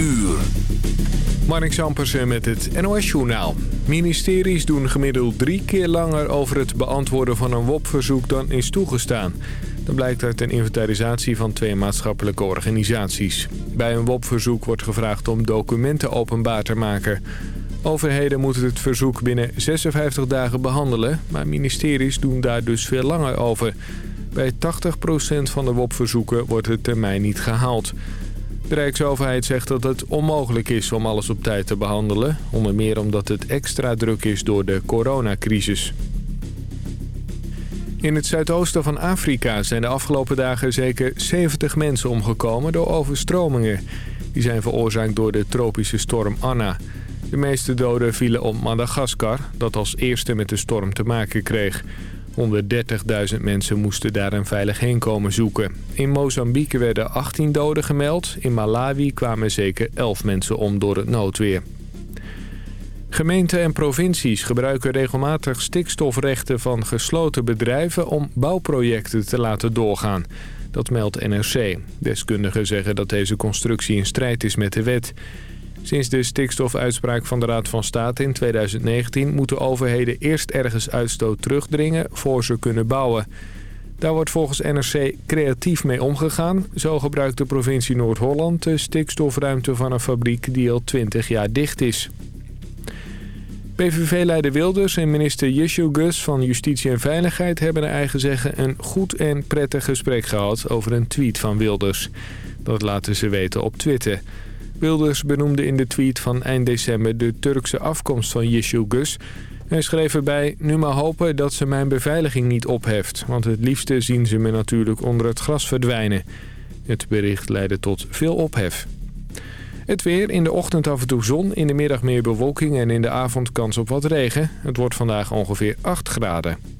uur. Marnix met het NOS-journaal. Ministeries doen gemiddeld drie keer langer over het beantwoorden van een WOP-verzoek dan is toegestaan. Dat blijkt uit een inventarisatie van twee maatschappelijke organisaties. Bij een WOP-verzoek wordt gevraagd om documenten openbaar te maken. Overheden moeten het verzoek binnen 56 dagen behandelen... maar ministeries doen daar dus veel langer over. Bij 80% van de WOP-verzoeken wordt de termijn niet gehaald... De Rijksoverheid zegt dat het onmogelijk is om alles op tijd te behandelen. Onder meer omdat het extra druk is door de coronacrisis. In het zuidoosten van Afrika zijn de afgelopen dagen zeker 70 mensen omgekomen door overstromingen. Die zijn veroorzaakt door de tropische storm Anna. De meeste doden vielen op Madagaskar, dat als eerste met de storm te maken kreeg. 130.000 mensen moesten daar een veilig heen komen zoeken. In Mozambique werden 18 doden gemeld. In Malawi kwamen zeker 11 mensen om door het noodweer. Gemeenten en provincies gebruiken regelmatig stikstofrechten van gesloten bedrijven om bouwprojecten te laten doorgaan. Dat meldt NRC. Deskundigen zeggen dat deze constructie in strijd is met de wet. Sinds de stikstofuitspraak van de Raad van State in 2019... moeten overheden eerst ergens uitstoot terugdringen voor ze kunnen bouwen. Daar wordt volgens NRC creatief mee omgegaan. Zo gebruikt de provincie Noord-Holland de stikstofruimte van een fabriek die al 20 jaar dicht is. PVV-leider Wilders en minister Yeshu Gus van Justitie en Veiligheid... hebben naar eigen zeggen een goed en prettig gesprek gehad over een tweet van Wilders. Dat laten ze weten op Twitter... Wilders benoemde in de tweet van eind december de Turkse afkomst van Yeshil Gus. Hij schreef erbij, nu maar hopen dat ze mijn beveiliging niet opheft. Want het liefste zien ze me natuurlijk onder het gras verdwijnen. Het bericht leidde tot veel ophef. Het weer, in de ochtend af en toe zon, in de middag meer bewolking en in de avond kans op wat regen. Het wordt vandaag ongeveer 8 graden.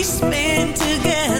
we spend together.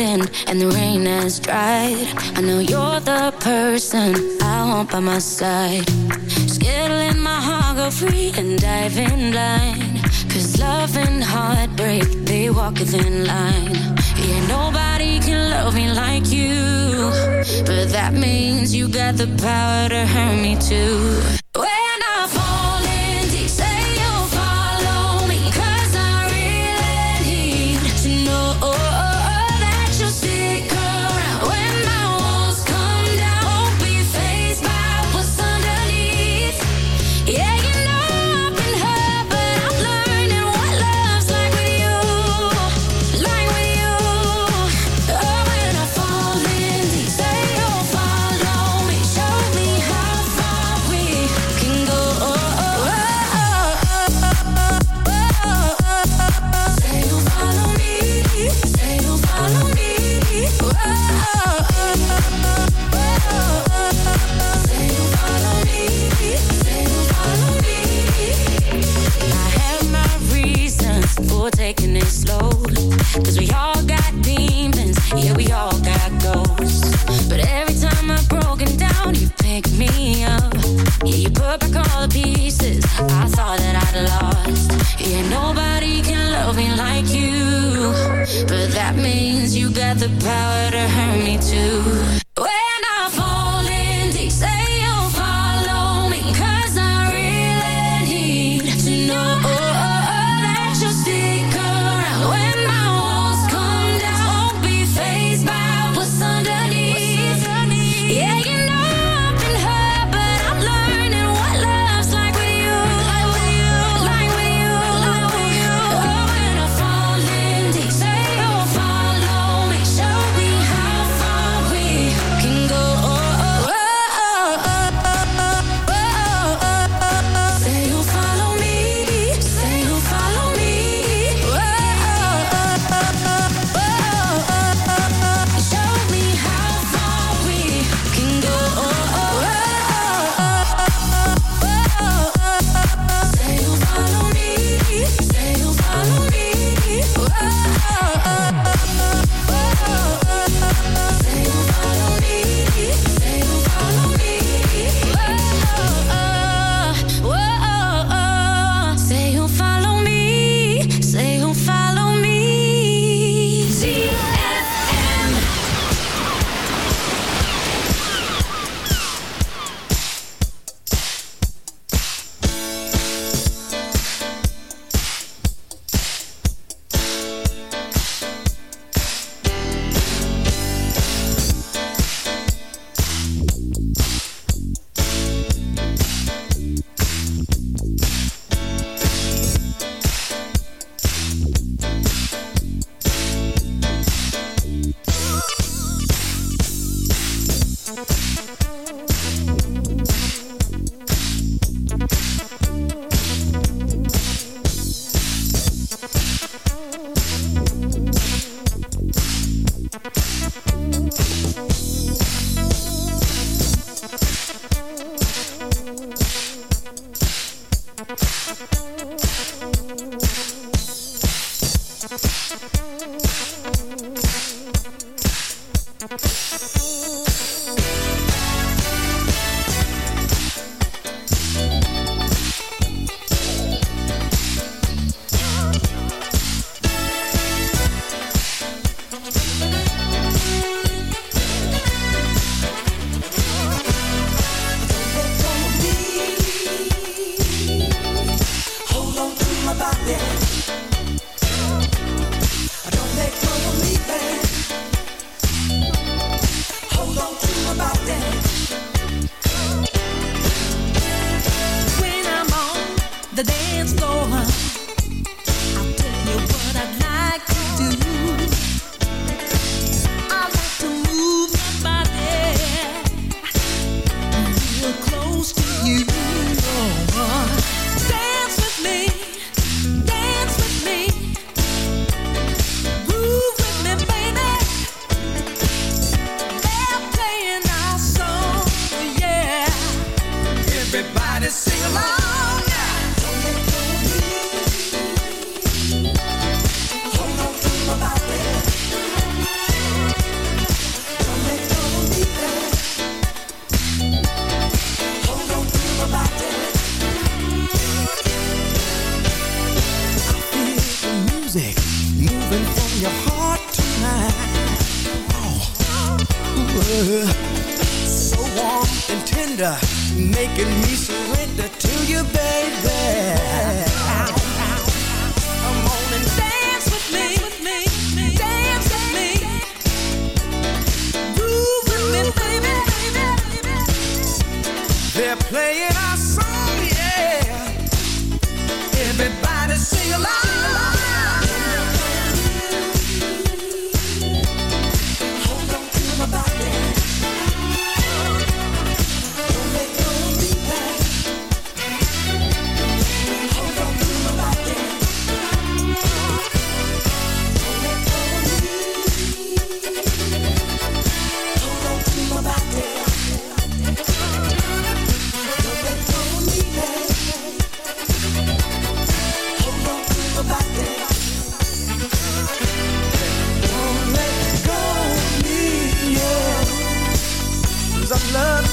and the rain has dried. I know you're the person I want by my side. Skittling let my heart go free and dive in line Cause love and heartbreak, they walk a thin line. Yeah, nobody can love me like you. But that means you got the power to hurt me too.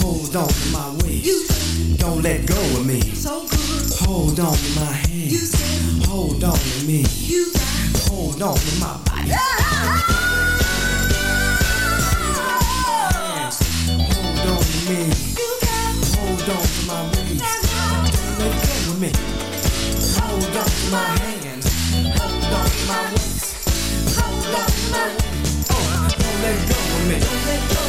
Hold on to my way don't let go of me. hold on my hand. Hold on to me. you got Hold on to my body. Hold on to me. you got Hold on to my waist. Don't let go of me. Hold on to my hand. Hold on to my waist. Hold on to my waist. Oh, don't let go of me. Don't let go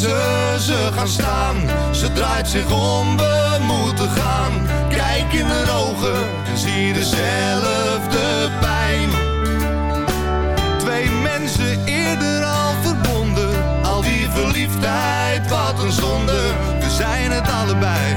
ze gaan staan. Ze draait zich om, we moeten gaan. Kijk in haar ogen en zie dezelfde pijn. Twee mensen eerder al verbonden. Al die verliefdheid, wat een zonde. We zijn het allebei,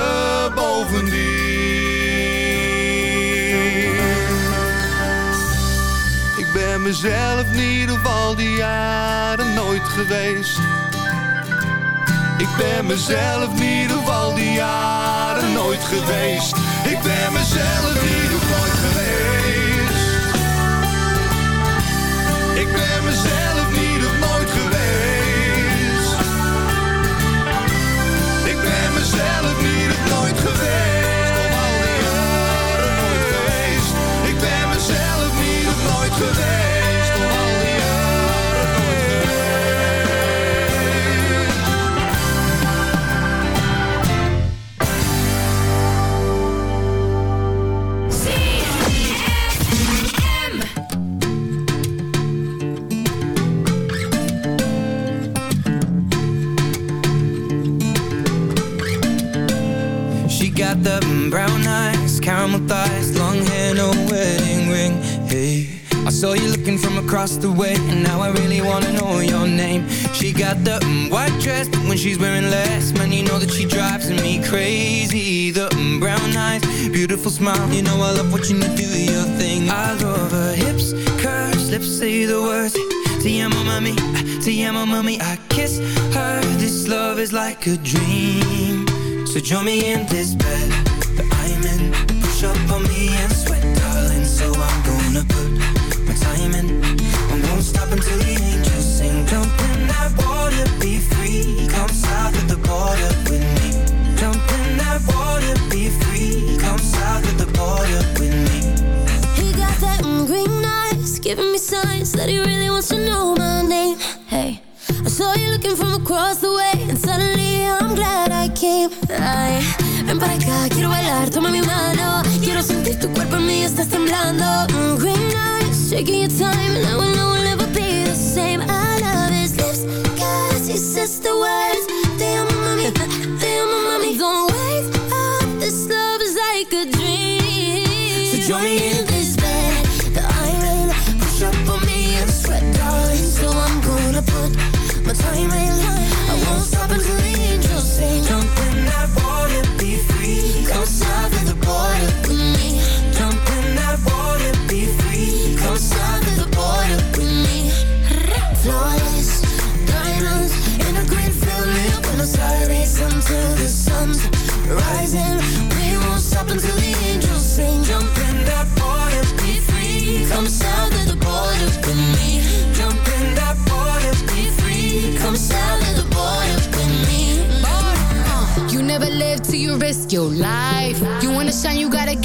Mezelf niet op al die jaren nooit geweest. Ik ben mezelf niet op al die jaren nooit geweest. Ik ben mezelf niet across the way, and now I really wanna know your name. She got the mm, white dress, when she's wearing less, man, you know that she drives me crazy. The mm, brown eyes, beautiful smile, you know I love watching you do your thing. I love her hips, curves, lips say the words. Te amo, mami, te amo, mami. I kiss her. This love is like a dream. So join me in this bed I'm in. Push up on me and sweat, quiero bailar, toma mi mano. Quiero sentir tu cuerpo en mí, estás temblando. Mm, green eyes, taking your time, and I will know we'll never be the same. I love his lips, cause he just the words. Damn, mommy, damn, mommy. Don't wake up. This love is like a dream. So join me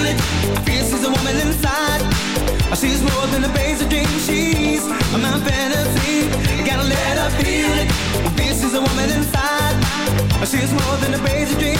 feel it. Fierce is a woman inside. She's more than a basic dream. She's my fantasy. Gotta let her feel it. Fierce is a woman inside. She's more than a basic dream.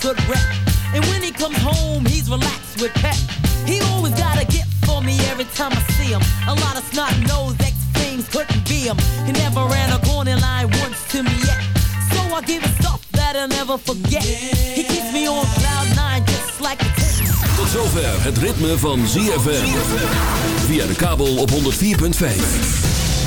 Good rep. And when he comes home, he's relaxed with pep. He always got a gift for me every time I see him. A lot of snot nose ex things couldn't be him. He never ran a corner line once to me yet. So I give him stuff that I'll never forget. He keeps me on cloud nine just like a. Tot zover het ritme van ZFM. Via de kabel op 104.5.